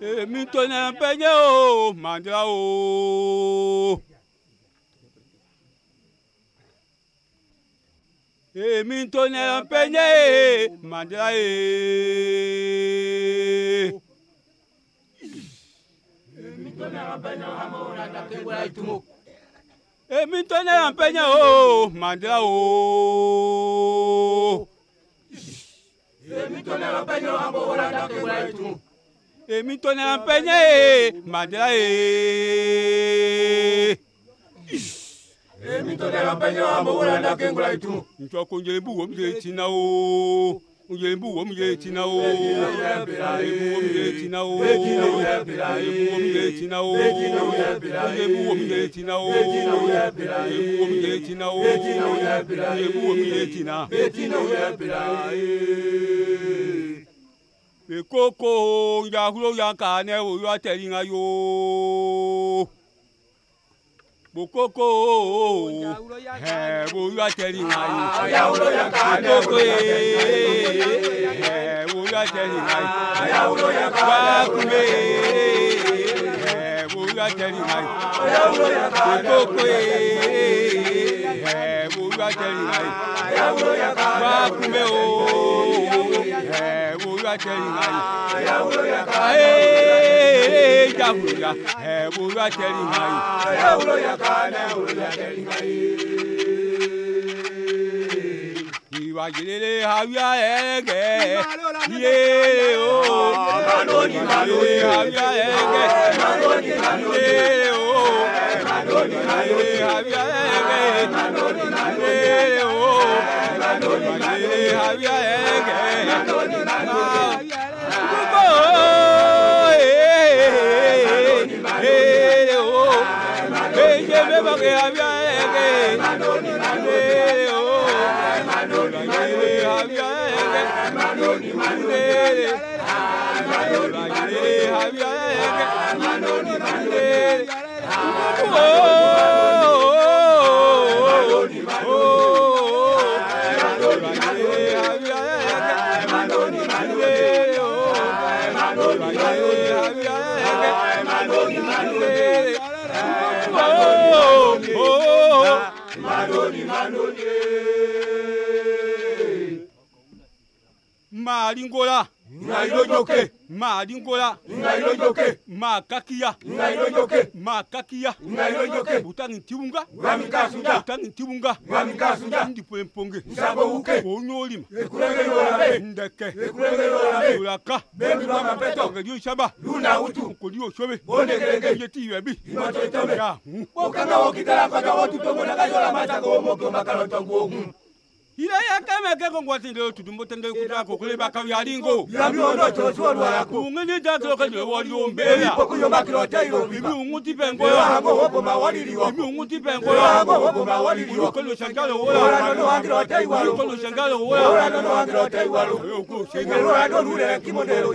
èmi tó ní ẹ̀pẹ́ jẹ́ o màdúrà o. èmi tó ní ẹ̀pẹ́ e, jẹ́ e màdúrà e. èmi tó ní ẹ̀pẹ́ jẹ́ o amóhùnrà dàtẹ́ wẹ́rẹ́ àìtúmọ̀. èmi tó ní ẹ̀pẹ́ jẹ́ o màdúrà o. èmi tó ní ẹ̀pẹ́ jẹ́ o amóhùnrà dàtẹ́ wẹ́rẹ́ àìtúmọ̀. èmi tó nara pẹ́ ní ẹ̀ màdìrà ko wo mi ti na wo mi ti na wo mi ti na wo mi ti na wo mi ti na wo mi ti na wo mi ti na. ekoko yahuro yanka ne wo yɔ tɛli ŋa yoo bokoko ɛɛ wo yɔ tɛli ŋa yoo bokoko ɛɛ wo yɔ tɛli ŋa yoo bakunbe ɛɛ wo yɔ tɛli ŋa yoo bokoko ɛɛ wo yɔ tɛli ŋa yoo bakunbe o ɛɛ olórí àtẹ̀yìn àyè. ìyàwó ló yẹ ká ní olórí àtẹ̀yìn àyè. ẹ̀wò olórí àtẹ̀yìn àyè. ìyàwó ló yẹ ká ní olórí àtẹ̀yìn àyè. ìwà jèlélé àwíyá ẹ̀ẹ́gẹ̀ yé o. ọ̀gá ló ní ìwé àwíyá ẹ̀ẹ́gẹ̀ yé o. ọ̀gá ló ní ìwé àwíyá ẹ̀ẹ́gẹ̀ yé o. ọ̀gá ló ní ìwé àwíyá ẹ̀ẹ́gẹ̀. ke abia eke. Manoni manoni. Manoni manoni. Manoni manoni. Manoni manoni. Manoni manoni. Yeah. manone. mali ngola ngailonyoke mali ngola ngailonyoke makakia ngailonyoke makakia ngailonyoke utangi tibunga ngami kasunja utangi tibunga ngami kasunja ndi pomponge sabo uke onyoli ekulenge yorabe ndeke ekulenge yorabe ulaka bembi ba mapeto ngeli ushaba luna utu kodi oshobe bonekelenge yeti yebi ngatoitome ya okanga okitala kwa watu tomona kayola mata ko mokyo makalo tongu gego ngwati ndo tudumbo tende kutra ko kule baka yalingo yabyo ndo choswa lwa ku ngini jazo ke ndo wali ombera ipo kuyo makiro tayo bibi unguti pengo yo hago hopo mawalili yo bibi unguti pengo yo hago hopo mawalili yo kolo shangalo wo ora ndo angiro tayo wo kolo shangalo wo ora ndo angiro tayo wo yo ku shangalo ndo lule kimondero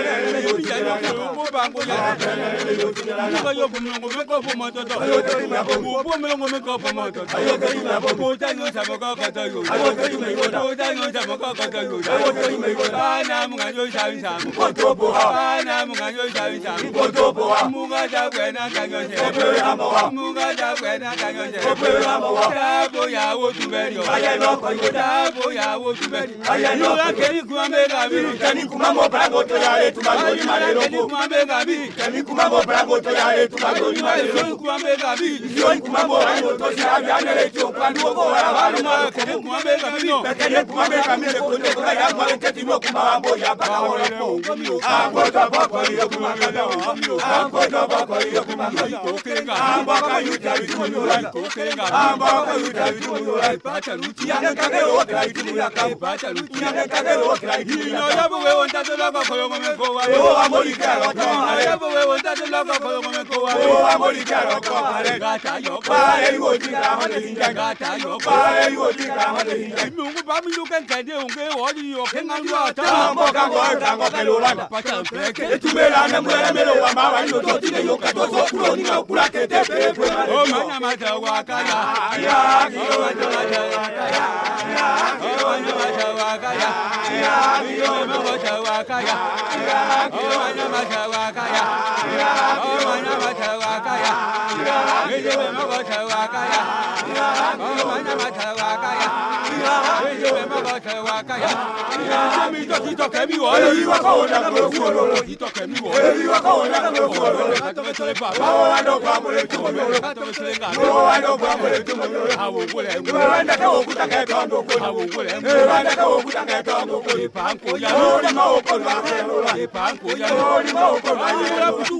Dábòyàwó tún bẹ̀rẹ̀ ọ̀. Dábòyàwó tún bẹ̀rẹ̀ ọ̀. Ìlú akẹ́yìn kúmọ́ mẹ́ta mi. Ìlú kẹ́yìn kúmọ́ mọ̀ bá gbọ́dọ̀ yára. etumagoli maleloko kemi kumabo bravo toya etumagoli maleloko isioni kumabo ayotosi avianele tionkwanduoko waravaloko pekene kumabeka mile kondekora yamwale tetimo kumambo yapakawolapo angota bakwaliyo kumamela angota bakwaliyo kumamela ambaka yuta vitumulai ambaka yuta vitumulai pata luti yanekagero okrai tumulaka pata luti yanekagero okrai ino yabuwe ontatolaka koyomome ko wa ye. owó wa mori kí àrọ kan ààrẹ. ààrẹ bò lọ́kọ̀ fọlọ́ mi ko wa ye. owó wa mori kí àrọ kan ààrẹ. gàtà yọ pa ààrẹ yìí wò di kàmọ́ lè yín jẹ́. gàtà yọ pa ààrẹ yìí wò di kàmọ́ lè yín jẹ́. èmi òun bá mi ló kẹ́kẹ́ dé òun pé wọ́n ní ọ̀kẹ́ ńlá ńlá ọ̀tá. táwọn mọ̀ ká kọ́ ẹ̀ka kọ́ kẹ́lẹ́ wọn lágbà. ètùbẹ̀ la nẹ́múrẹ́rẹ́ mélòó wa máa wà nínú tó tilẹ̀ yóò kẹ́tọ́ sọ kúrò nínú Oh, I know my mi tọ k'i tọ kẹ mi wọ. èyí wa kọ́ wo dàgbà ló fún olóró. k'i tọ kẹ mi wọ. èyí wa kọ́ wo dàgbà ló fún olóró. kátọ́mẹ sẹlẹ̀ bá. báwo wa dọ̀ bá mọ̀lẹ́ tó mọ̀lẹ́. kátọ́mẹ sẹlẹ̀ ŋà. báwo wa dọ̀ bá mọ̀lẹ́ tó mọ̀lẹ́. àwò wọlé ń gbọ́. èèwà ndakẹ́ wo kuta kẹ́ tọ́ ndoko. àwò wọlé ń gbọ́. èèwà ndakẹ́ wo kuta kẹ́ tọ́ ndoko. ìpànkoya. lórí ma wo kọlu afẹ́ lóra. ìpànkoya. lórí ma wo kọlu afẹ́ lóra.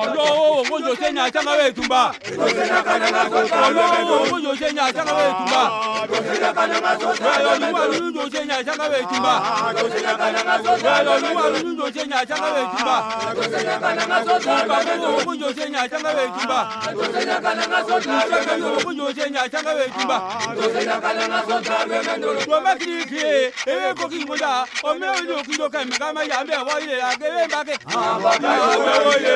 olowo owo jose nya sanga we tumba olowo owo jose nya sanga we tumba yayoluwa lulu jose nya sanga we tumba yayoluwa lulu jose nya sanga we tumba kakendo owo jose nya sanga we tumba kakendo owo jose nya sanga we tumba tuma kiri kiri ewe koki ngoda ome olu okindo kemi kama yambe wa ile akele àgèrèmàgè. àbọ̀dá àbẹ̀wò yé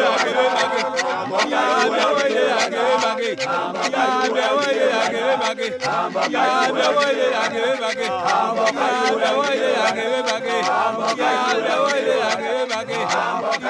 àgèrèmàgè. àbọ̀dá àbẹ̀wò yé àgèrèmàgè. àbọ̀dá àbẹ̀wò yé àgèrèmàgè. àbọ̀dá àbẹ̀wò yé àgèrèmàgè. àbọ̀dá àbẹ̀wò yé àgèrèmàgè. àbọ̀dá àbẹ̀wò yé àgèrèmàgè. àbọ̀dá